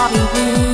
Bobby Green.